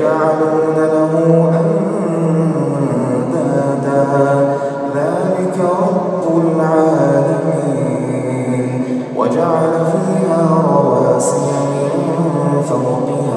وتجعلون له أندادا. ذلك رب العالمين. وجعل فيها رواسي من فوقها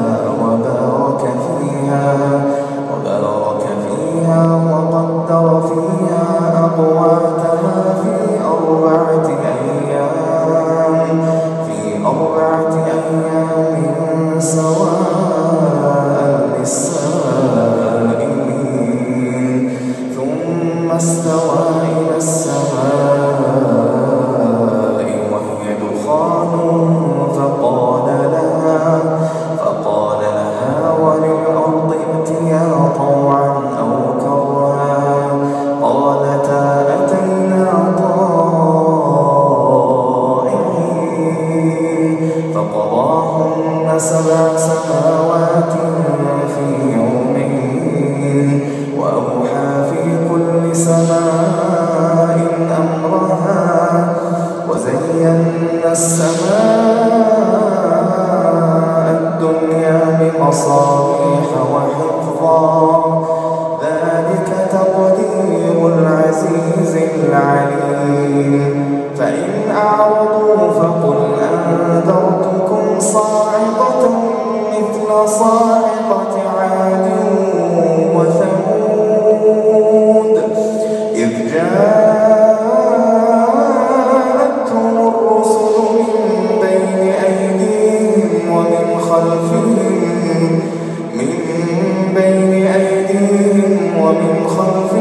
ومن خلفهم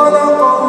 خلق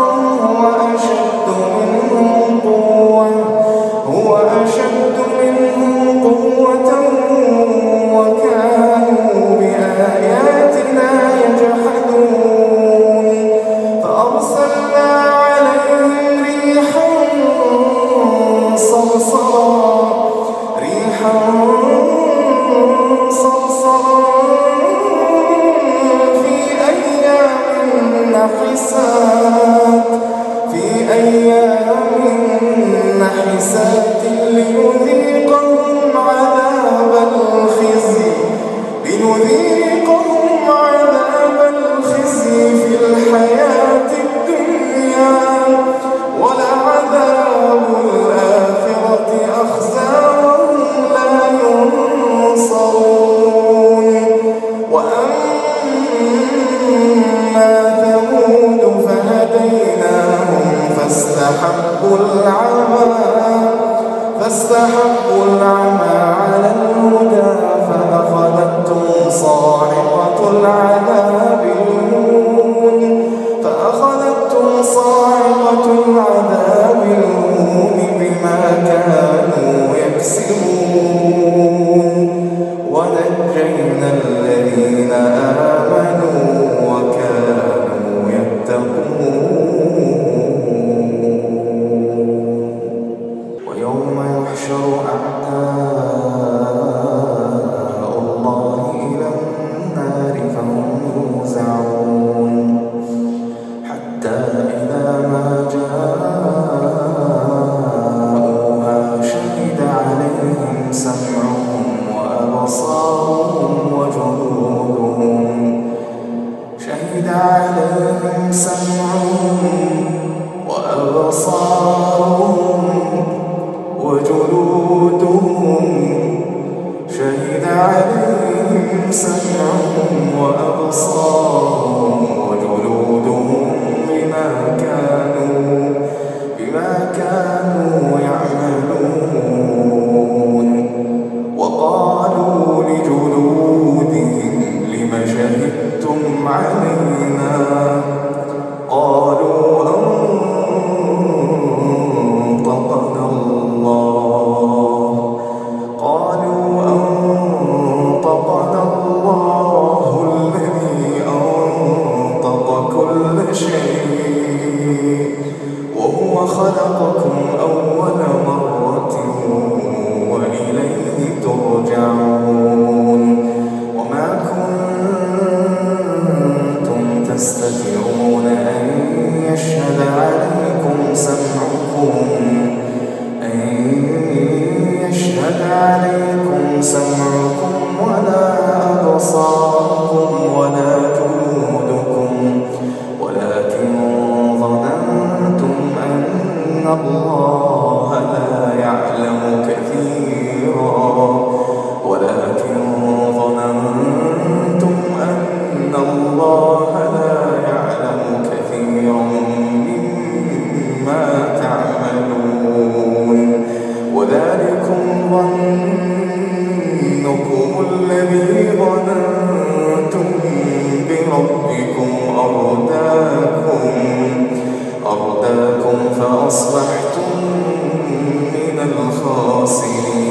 عليهم سمعهم وأبصارهم وجلودهم شهد عليهم سمعهم وأبصارهم وجلودهم بما كانوا بما كانوا الخاسرين